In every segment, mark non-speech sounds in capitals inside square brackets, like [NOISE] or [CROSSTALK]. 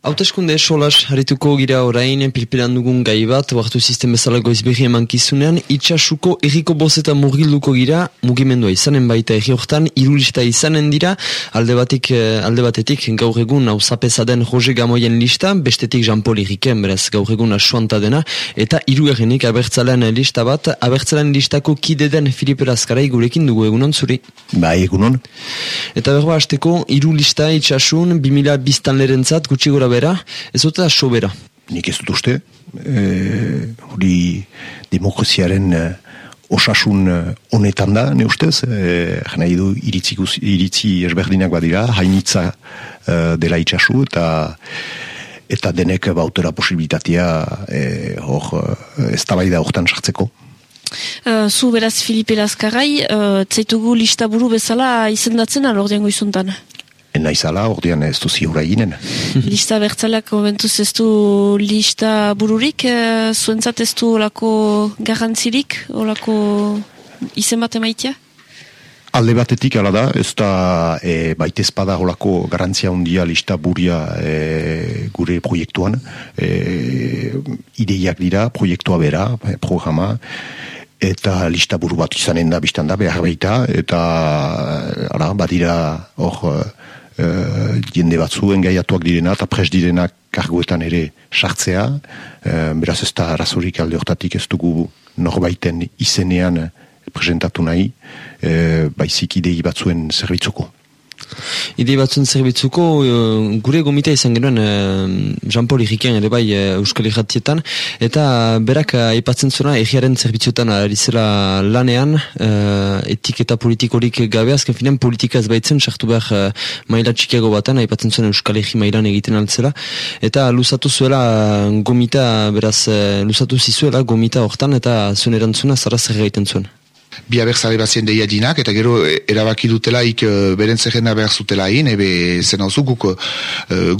Hauteskunde solas harituko gira orain pilpilan dugun gai bat, oartu sistem bezala goizberri eman kizunean, itxasuko erriko bozeta mugilduko gira, mugimendua izanen baita erri hortan, irulista izanen dira, alde, batik, eh, alde batetik gaur egun hau zapezaden Jose Gamoien lista, bestetik Jean-Paul Irriken, beraz gaur egun asuanta dena, eta iru errenik abertzalean lista bat, abertzalean listako kide den Filipe Raskarai gurekin dugu egunon zuri. Bai, egunon. Eta berba hasteko, iru lista itxasun, 2000 biztan lerentzat, gutxi gora bera, ez dut sobera. Nik ez dut uste, e, hori demokraziaren e, osasun e, honetan da, ne ustez, e, jena idu iritzi, iritzi esberdinak badira, hainitza e, dela itxasu, eta eta denek bautera posibilitatea e, hor, ez tabaida hortan sartzeko. Uh, zu beraz Filipe Laskarrai, uh, zeitugu listaburu bezala izendatzen alordiango izuntan? Naizala, ordean ez du ziura eginen. [LAUGHS] lista bertzalak momentuz ez du lista bururik, e, zuentzat ez du olako garantzirik, olako izen bat emaitia? Alde batetik ala da, ez da e, baita espada olako garantzia hundia lista buria e, gure proiektuan. E, ideiak dira, proiektua bera, programa, eta lista buru bat izanen da, biztan da, behar baita, eta ara, badira hor jende batzuen gaiatuak direna eta pres direnak karguetan ere sartzea, uh, beraz ez da razorik alde hortatik ez dugu norbaiten izenean presentatu nahi, uh, baizik idei batzuen zerbitzuko. Ide batzun zerbitzuko, uh, gure gomita izan genuen uh, Jean-Paul Iriken ere bai uh, Euskal Iratietan, eta berak aipatzen zuna egiaren zerbitzuetan arizela lanean, uh, etik eta politikorik gabe, azken finean politika ez baitzen, sartu behar uh, maila txikiago batan, aipatzen zuen Euskal Egi mailan egiten altzela, eta luzatu zuela gomita, beraz, uh, luzatu zizuela gomita hortan, eta zuen erantzuna zara zer egiten zuen bi abertzale bazien deia dinak, eta gero e, erabaki dutelaik uh, beren zerrenda behar zutela hain, ebe zen hau zukuk uh,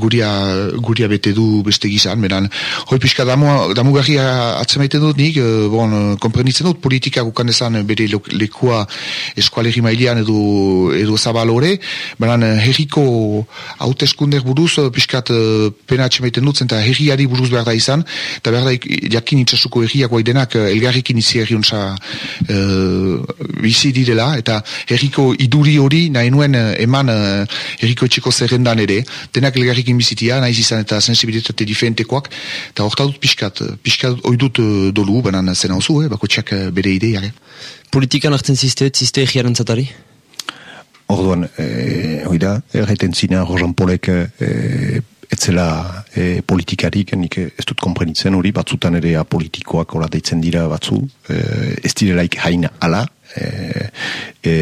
guria, guria bete du beste gizan, beran, hoi pixka damu, damu garri atzemaiten dut nik, uh, bon, komprenitzen dut, politika gukan ezan bere lekua eskualerri mailean edo, edo zabalore, beran, herriko hauteskunder buruz, pixkat uh, pena atzemaiten dut, zenta herriari buruz behar da izan, eta behar da jakin itxasuko herriak denak elgarrikin izi herri bizi direla eta herriko iduri hori nahi nuen uh, eman uh, herriko etxeko zerrendan ere denak elgarrikin bizitia nahiz izan eta sensibilitate diferentekoak eta horta dut pixkat pixkat oidut dolu banan zen hau zu, eh, bako txak bere idea eh. Politikan hartzen ziste, ziste egiaren zatari? Orduan, eh, oida, erraiten zina Rojan Polek eh, etzela e, politikarik, nik ez dut komprenitzen hori, batzutan ere politikoak hola deitzen dira batzu, e, ez direlaik hain ala, e, e,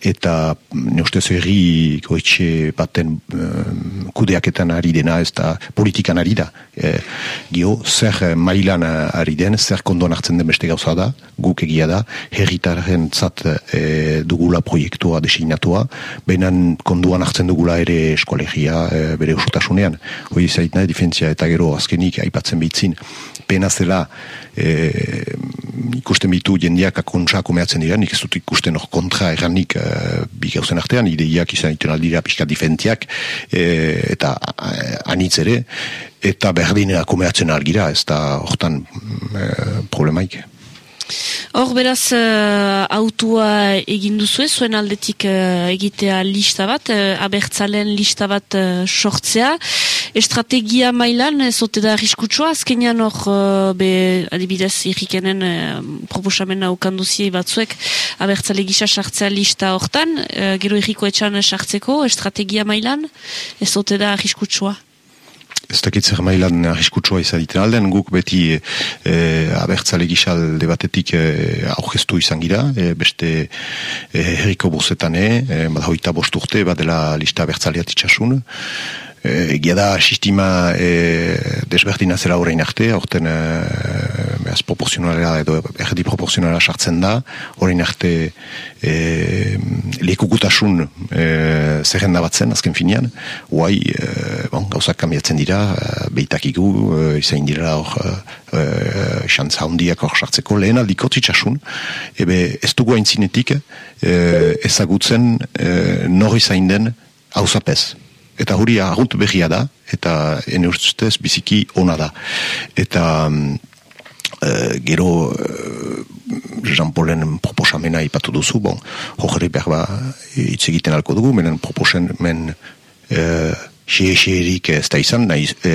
eta ne ustez erri goitxe baten um, kudeaketan ari dena ez da politikan ari da e, gio, zer mailan ari den zer kondon hartzen den beste gauza da? Guk egia da, herritaren zat e, dugula proiektua designatua, benan konduan hartzen dugula ere eskolegia e, bere usutasunean, hoi zait nahi difentzia eta gero azkenik aipatzen bitzin pena zela e, ikusten bitu jendeak akontza komeatzen dira, nik ez dut ikusten hor kontra erranik uh, bi gauzen artean, ideiak izan iten aldira pixka difentiak e, eta anitz ere, eta berdinera komeatzen argira, ez da hortan uh, problemaik. Hor beraz uh, autua egin duzu zuen aldetik uh, egitea lista bat, uh, abertzalen lista bat uh, sortzea. Estrategia mailan, ez ote da arriskutsua, azkenean hor, uh, be, adibidez, irrikenen uh, proposamena ukanduzi batzuek, abertzale gisa sartzea lista hortan, uh, gero irriko etxan sartzeko, estrategia mailan, ez ote da arriskutsua ez dakit zer mailan arriskutsua izan ditan alden, guk beti e, abertzale gisal debatetik e, aurkeztu izan gira, e, beste e, herriko bozetan e, bada hoita bosturte, badela lista abertzaleat itxasun, egia da sistema e, desberdina zela horrein arte, horten e, behaz proporzionalera edo erdi proporzionalera sartzen da, horrein arte e, lekukutasun e, zerrenda batzen azken finean, guai e, bon, gauzak kamiatzen dira, beitakigu, e, izain dira hor e, xantza hondiak hor sartzeko, lehen aldiko txitsasun, ebe ez dugu hain zinetik e, ezagutzen e, nori zain den hauzapez eta huri agut behia da, eta ene ustez biziki ona da. Eta e, gero e, Jean Paulen proposamena ipatu duzu, bon, hojeri behar ba hitz egiten alko dugu, menen proposamen e, xe-xerik ez da izan, nahi, e,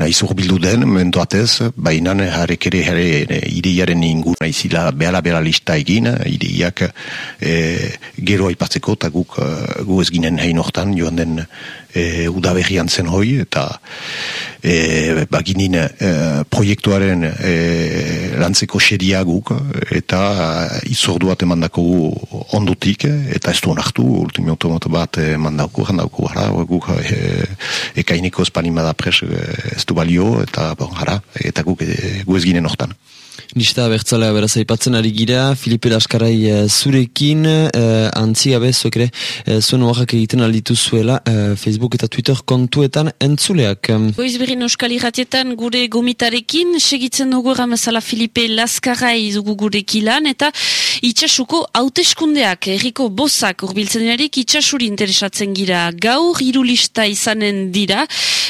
nahi zurbildu den, mentoatez, baina harek ere jare ideiaren ingur nahi zila behala-behala lista egin, ideiak e, gero aipatzeko, eta guk gu ez ginen hain hortan, joan den e, udaberrian zen hoi, eta e, baginin e, proiektuaren e, lantzeko xeria guk, eta izorduat emandako ondutik, eta ez du onartu, ultimioto bat emandako, jandauko, gara, guk e, ekaineko espanima da pres ez du balio, eta bon, jara, eta guk e, gu ez ginen hortan. Nista bertzalea beraz aipatzen ari gira, Filipe Laskarai uh, zurekin, uh, antzigabe zuek ere, uh, zuen oaxak egiten alditu zuela uh, Facebook eta Twitter kontuetan entzuleak. Goiz Euskal Iratietan gure gomitarekin, segitzen dugu ramezala Filipe Laskarai dugu gure kilan, eta itxasuko hauteskundeak, erriko bozak urbiltzen erik, itxasuri interesatzen gira gaur, irulista izanen dira,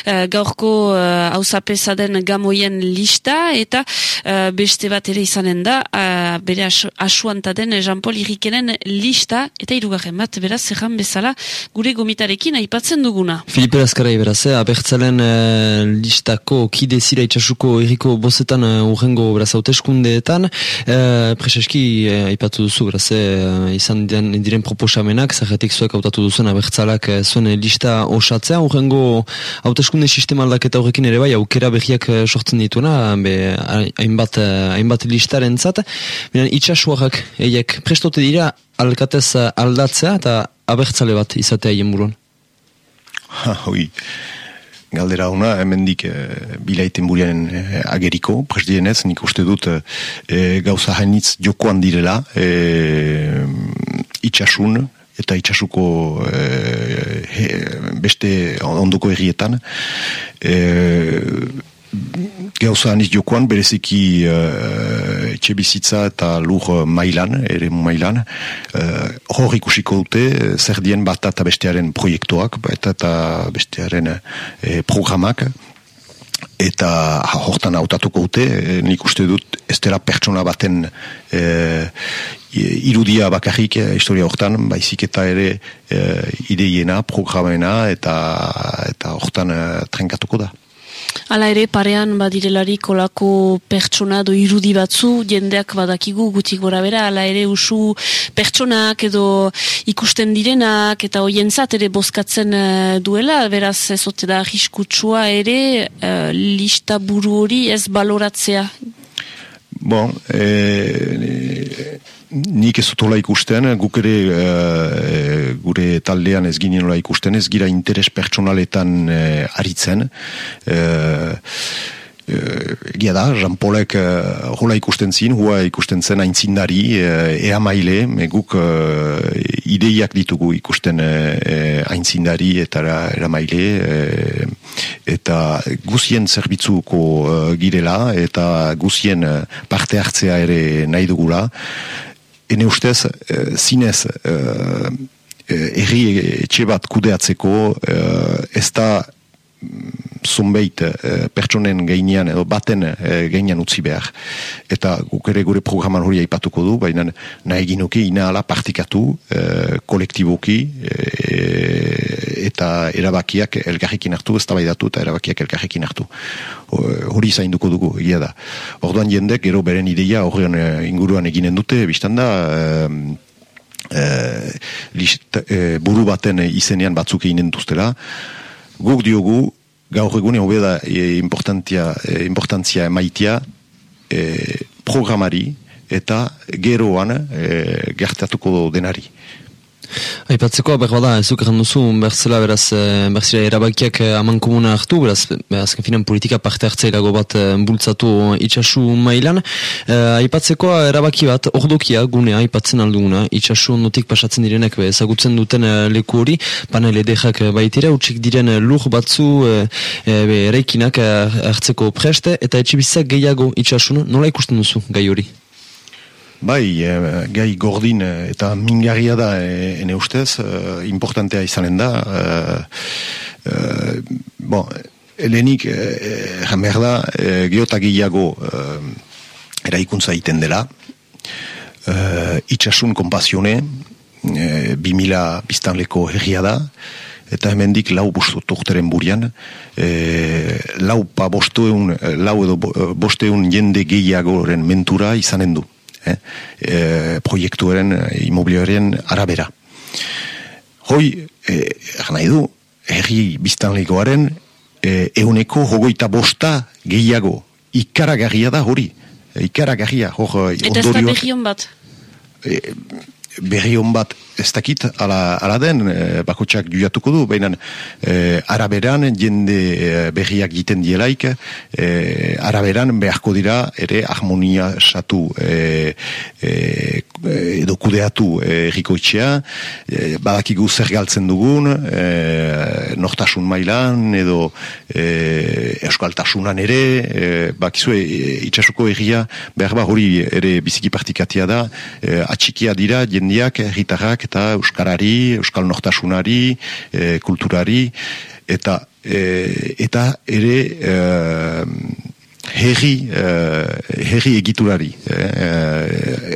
uh, gaurko hausapesa uh, den gamoien lista, eta uh, beste bat ere izanen da, uh, bere asuanta den Jean-Paul Irikenen lista, eta irugarren bat, beraz, zerran bezala, gure gomitarekin aipatzen duguna. Filipe Laskarai beraz, eh, abertzalen uh, listako kide zira itxasuko iriko bozetan uh, urrengo beraz hauteskundeetan, uh, preseski uh, aipatu duzu, beraz, uh, izan diren, diren proposamenak, zerretik zuek hautatu duzuen abertzalak uh, zuen lista osatzea, urrengo hauteskunde sistema aldaketa horrekin ere bai, aukera behiak uh, sortzen dituena, be, hainbat hainbat listaren zat, itxasuak eiek prestote dira alkatez aldatzea eta abertzale bat izatea hien buruan. Ha, hoi. Galdera hona, hemendik e, bilaiten burian e, ageriko, presdienez, nik uste dut e, gauza hainitz jokoan direla e, itxasun, eta itxasuko e, beste ondoko errietan. E, gauza aniz jokoan, bereziki uh, etxe bizitza eta lur mailan, ere mailan, uh, hor ikusiko dute, zer dien bat eta bestearen proiektuak, bat eta bestearen uh, programak, eta hortan hautatuko dute, nik uste dut ez dela pertsona baten irudia bakarrik historia hortan, baizik eta ere ideiena, programena, eta, eta hortan trenkatuko da. Hala ere, parean badirelari kolako pertsona do irudi batzu, jendeak badakigu gutik gora bera, hala ere usu pertsonak edo ikusten direnak eta hoientzat ere bozkatzen uh, duela, beraz ezote da riskutsua ere uh, lista buru hori ez baloratzea. Bon, e, nik ez zutola ikusten, guk ere e, gure taldean ez ginen ikusten, ez gira interes pertsonaletan e, aritzen. E, egia da, Jean Paulek uh, ikusten zin, hua ikusten zen aintzindari, uh, ea maile, meguk uh, ideiak ditugu ikusten uh, aintzindari eta era maile, eta guzien zerbitzuko uh, girela, eta guzien parte hartzea ere nahi dugula. Ene ustez, uh, zinez, uh, erri etxe bat kudeatzeko, uh, ez da zumbeit e, pertsonen gainean edo baten e, gainean utzi behar. Eta guk ere gure programan hori aipatuko du, baina nahi ginuki inahala partikatu e, kolektiboki eta erabakiak elgarrekin hartu, ez tabaidatu eta erabakiak elgarrekin hartu. Hori zainduko dugu, egia da. Orduan jendek, gero beren ideia horrean inguruan eginen dute, biztan da, e, list, buru baten izenean batzuk eginen duztela, guk diogu gaur egune hobeda e, importantia, e, importantzia emaitia e, programari eta geroan e, gertatuko denari. Aipatzeko, behar bada, ez duk duzu, berzela, beraz, eh, berzela erabakiak eh, aman komuna hartu, beraz, azken finan politika parte hartzailago bat eh, bultzatu itxasu mailan. Aipatzeko, erabaki bat, ordokia, gunea, aipatzen alduguna, itxasu notik pasatzen direnek, ezagutzen duten leku hori, panel edekak baitira, utxik diren lur batzu be, ereikinak hartzeko preste, eta etxibizak gehiago itxasun, nola ikusten duzu gai hori? Bai, e, gai gordin eta mingarria da e, ene ustez, e, importantea izanen da. E, e, bon, helenik, e, da, e, geotagiago e, eraikuntza iten dela, e, itxasun kompasione, e, 2000 biztanleko herria da, eta hemendik lau bostu tohteren burian, e, lau pa bosteun, lau edo bosteun jende gehiagoren mentura izanen du, eh? e, proiektuaren, imobilioaren arabera. Hoi, e, nahi du, herri biztanlekoaren, e, euneko hogoita bosta gehiago, ikaragarria da hori, ikaragarria, hor, Eta ez da behion bat? E, berri bat ez dakit ala, ala den e, bakotxak duatuko du, baina e, araberan jende e, berriak giten dielaik e, araberan beharko dira ere harmonia satu e, e, edo kudeatu erriko itxea e, badakigu zer galtzen dugun e, nortasun mailan edo e, euskaltasunan ere e, bakizue itxasuko erria behar ba hori ere biziki partikatia da. E, atxikia dira jendiak, herritarrak eta euskarari, euskal nortasunari, e, kulturari eta e, eta ere e, herri e, herri egiturari e,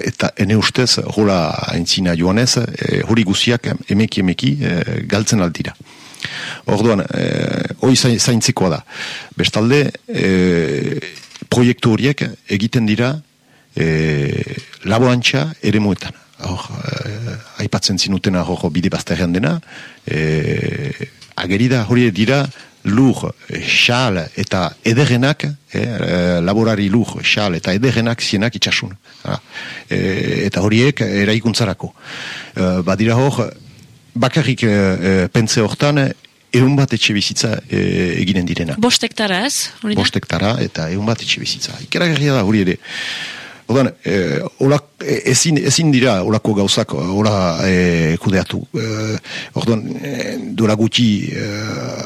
eta ene ustez hola aintzina joanez e, hori guziak emeki emeki e, galtzen aldira Orduan, e, hoi zaintzikoa da. Bestalde, e, proiektu horiek egiten dira e, laboantxa ere muetan hor, eh, aipatzen zinutena hor bide bazterrean dena, e, agerida hori dira lur, xal eta ederrenak, e, laborari lur, xal eta ederrenak zienak itxasun. E, eta horiek eraikuntzarako. E, badira hor, bakarrik e, pentze hortan, Egun bat etxe bizitza e, eginen direna. Bostektara ez? Bostektara eta egun bat etxe bizitza. Ikera da hori ere. Odan, e, e, ezin, ezin dira olako gauzak ola e, kudeatu. E, orduan, e, dura gutxi e,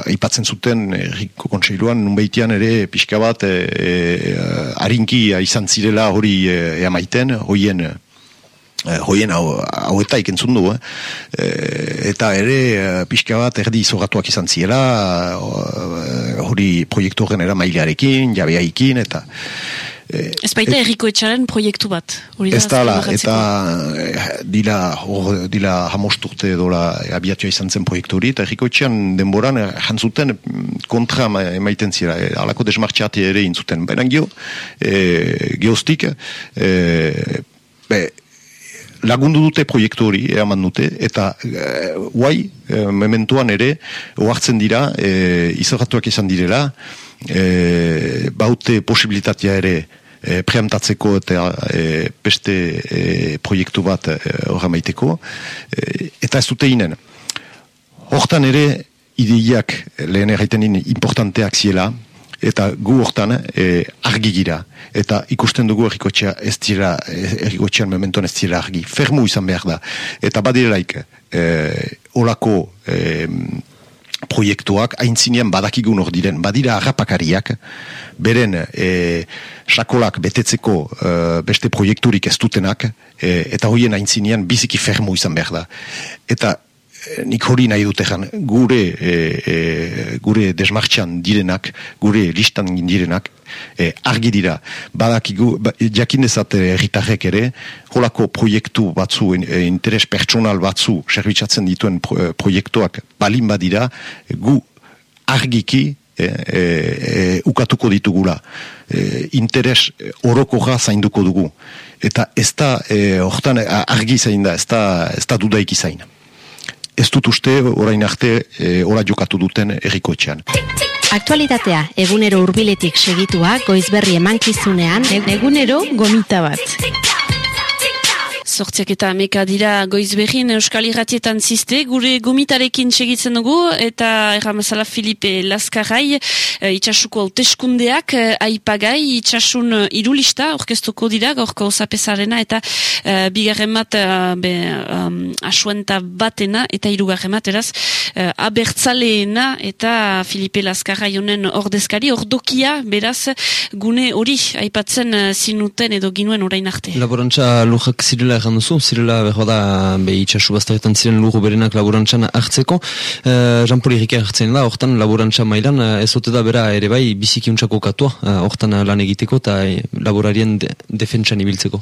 aipatzen zuten erriko kontseiluan, nunbeitian ere pixka bat e, e, harinki izan zirela hori e, eamaiten, hoien hoien hau, hau eta ikentzun du, eta ere pixka bat erdi izogatuak izan zirela, hori proiektu horren era mailearekin, jabeaikin, eta Eh, ez baita erriko etxaren proiektu bat. Ez da, eta eh, dila, hor, dila hamosturte dola abiatua izan zen proiektu hori, eta erriko etxean denboran eh, jantzuten mm, kontra emaiten zira, e, alako desmartxate ere intzuten. Baina gio, e, geostik, e, be, lagundu dute proiektu hori, eaman dute, eta e, guai, e, mementuan ere, oartzen dira, e, izorratuak izan direla, e, baute posibilitatea ere, e, preamtatzeko eta e, beste e, proiektu bat horra maiteko, e, eta ez dute inen. Hortan ere, ideiak lehen erraiten importanteak ziela, eta gu hortan e, argi gira. Eta ikusten dugu errikotxea ez dira, errikotxean mementoan ez dira argi. Fermu izan behar da. Eta badirelaik, e, olako e, proiektuak aintzinean badakigun hor diren, badira harrapakariak, beren e, sakolak betetzeko e, beste proiekturik ez dutenak, e, eta hoien aintzinean biziki fermo izan behar da. Eta nik hori nahi dute gure, e, e, gure desmartxan direnak, gure listan direnak, e, argi dira, badakigu, ba, jakin dezate erritarrek ere, holako proiektu batzu, e, interes pertsonal batzu, serbitzatzen dituen pro, proiektuak balin badira, gu argiki e, e, e, ukatuko ditugula. E, interes orokoja zainduko dugu. Eta ez da, e, hortan argi zain da, ez da, ez da dudaik izain. Ez dut uste, orain arte, e, ora jokatu duten errikoetxean. Aktualitatea, egunero hurbiletik segitua, goizberri emankizunean, egunero gomita bat. Sortziak eta ameka dira goizberin Euskal Irratietan ziste, gure gomitarekin segitzen dugu, eta erramazala Filipe Laskarrai, e, itxasuko hauteskundeak, e, aipagai, itxasun e, irulista, orkestuko dira, gorko zapesarena, eta e, bigarren bat, e, be, um, asuenta batena, eta irugarren bat, eraz, e, abertzaleena, eta Filipe Laskarrai honen ordezkari, ordokia, beraz, gune hori, aipatzen zinuten edo ginuen orain arte. Laborantza lujak zirela egan duzu, zirela behar da be itxasu baztaretan ziren lugu berenak laborantzan hartzeko. E, Jean-Paul hartzen da, hortan laborantza mailan eh, ez da bera ere bai bizikiuntzako katua, eh, hortan lan egiteko eta laborarien de, defentsan ibiltzeko.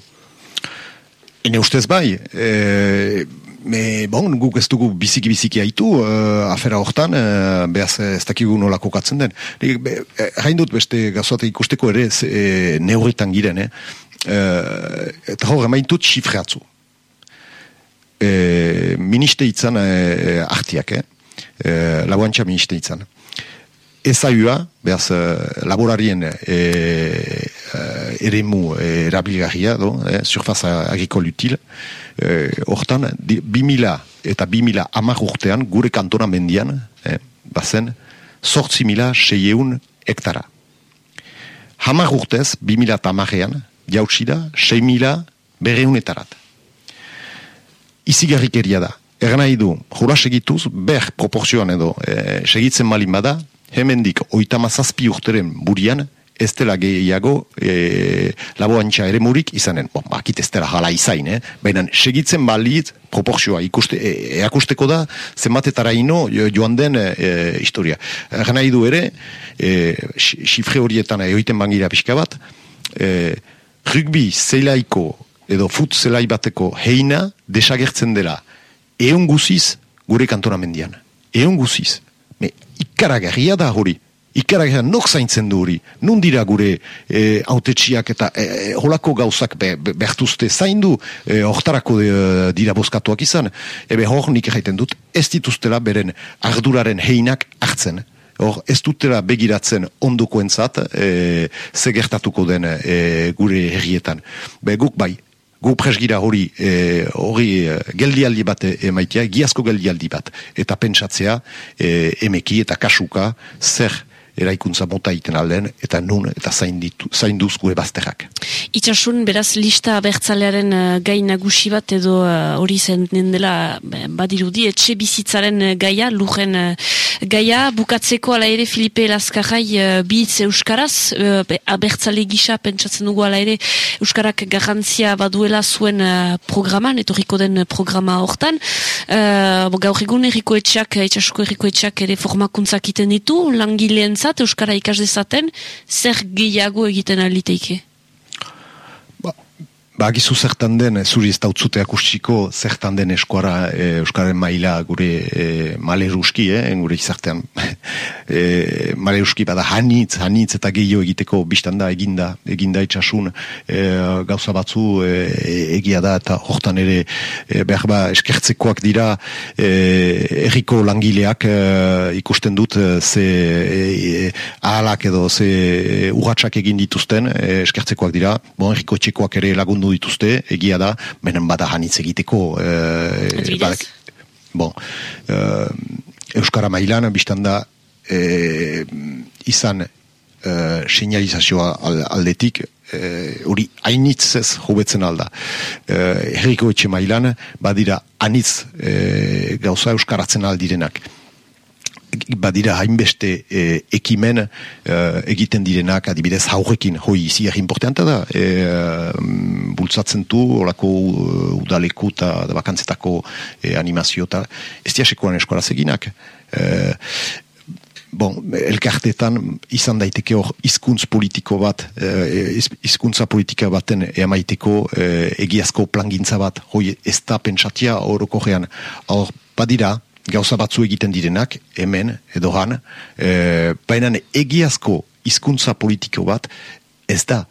Ene ustez bai, e, me, bon, guk ez dugu biziki biziki haitu, uh, afera hortan, uh, behaz ez dakigu nola kokatzen den. Hain dut beste gazoate ikusteko ere e, neurritan giren, eh? Uh, eta hor, emaintut xifre atzu. Uh, ministe itzan uh, artiak, eh? Uh, laguantxa ministe itzan. Ezaua, behaz, laborarien uh, eremu erabilgarria, do, eh? surfaz agrikol util, uh, hortan, bi mila eta bi mila amak urtean, gure kantona mendian, eh? bazen, sortzi mila seieun hektara. Hamar urtez, bi mila eta amarean, jautsi da, 6 mila berreunetarat. Izigarrik eria da. Egan nahi du, jura segituz, ber proporzioan edo e, segitzen malin bada, hemendik oitama zazpi urteren burian, ez dela gehiago e, laboantxa ere murik izanen. Bon, bakit ez dela jala izain, eh? baina segitzen balit proporzioa ikuste, e, eakusteko da zenbatetara ino joan den e, historia. Egan nahi du ere, e, xifre horietan egoiten bangira pixka bat, e, rugby zeilaiko edo fut zelai bateko heina desagertzen dela eon guziz gure kantonamendian. Eon guziz. Me ikaragarria da hori. Ikaragarria nok zaintzen du hori. Nun dira gure e, autetxiak eta e, e, holako gauzak be, be, bertuzte zaindu e, hortarako e, dira boskatuak izan. Ebe hor nik erraiten dut ez dituztela beren arduraren heinak hartzen. Hor, ez dutela begiratzen ondukoentzat e, ze gertatuko den e, gure herrietan. Be, guk bai, gu presgira hori e, hori e, geldialdi bat emaitia, giazko geldialdi bat. Eta pentsatzea e, emeki eta kasuka zer eraikuntza mota iten alden, eta nun, eta zainduz gue bazterrak. Itxasun, beraz, lista bertzalearen uh, gai nagusi bat, edo uh, hori zen dela, badirudi, etxe bizitzaren uh, gaia, lujen uh, gaia, bukatzeko ala ere Filipe Laskarrai uh, bitz Euskaraz, uh, abertzale gisa, pentsatzen dugu ala ere, Euskarak garantzia baduela zuen uh, programan, etorriko den programa hortan, uh, gaur egun erriko etxak, itxasuko erriko etxak ere formakuntzak iten ditu, langileen Euskara ikas dezaten, zer gehiago egiten aliteike? Ba, gizu zertan den, zuri ez dautzuteak ustiko, zertan den eskuara e, Euskaren maila gure e, male ruski, eh, gure izartean [LAUGHS] e, male ruski bada hanitz, hanitz eta gehiago egiteko biztanda eginda, eginda itxasun e, gauza batzu e, egia da eta hortan ere e, behar ba eskertzekoak dira e, erriko langileak e, ikusten dut ze e, ahalak edo ze urratxak egin dituzten e, eskertzekoak dira, bon, erriko txekoak ere lagundu dituzte, egia da, benen bada hanitz egiteko. E, badak, bon, e, Euskara mailan, biztan da, e, izan e, señalizazioa aldetik, hori e, hainitzez hobetzen alda. E, herriko etxe mailan, badira anitz e, gauza euskaratzen aldirenak badira hainbeste e, ekimen e, egiten direnak adibidez haurekin hoi izi importanta da e, bultzatzen du olako udaleku eta bakantzetako e, animazio eta ez diasekoan eskolaz eginak. E, Bon, elkartetan izan daiteke hor izkuntz politiko bat, izkuntza politika baten emaiteko egiazko plangintza bat, hoi ez da pentsatia horoko badira, gauza batzu egiten direnak, hemen, edo han, e, baina egiazko hizkuntza politiko bat, ez da,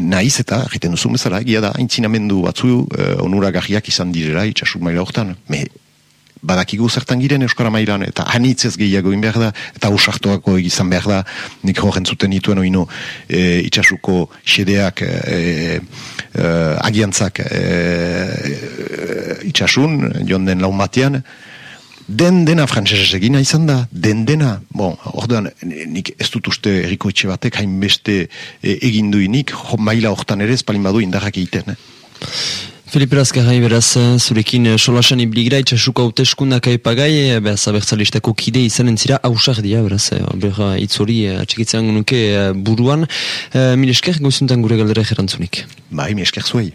naiz eta, egiten duzu bezala, egia da, aintzinamendu batzu e, onuragarriak izan direla, itxasun maila hortan, me, badakigu zertan giren Euskara mailan, eta hanitzez gehiago behar da, eta usartoako izan behar da, nik horren zuten dituen oino e, itxasuko xedeak e, e, agiantzak e, e, itxasun, joan den laun batean, den dena frantsesez egina izan da, den dena, bon, orduan, nik ez dut uste eriko etxe batek hainbeste e, egin duinik, maila hortan ere ez palin badu indarrak egiten. Eh? Felipe Razkarai beraz, zurekin eh, solasan ibligira itxasuko hauteskundak aipagai, eh, beraz, abertzalistako kide izanen zira hausak dira, beraz, eh, berra itzori atxikitzen nuke buruan. Mil esker, gure galdera jerantzunik. Bai, mi esker zuei.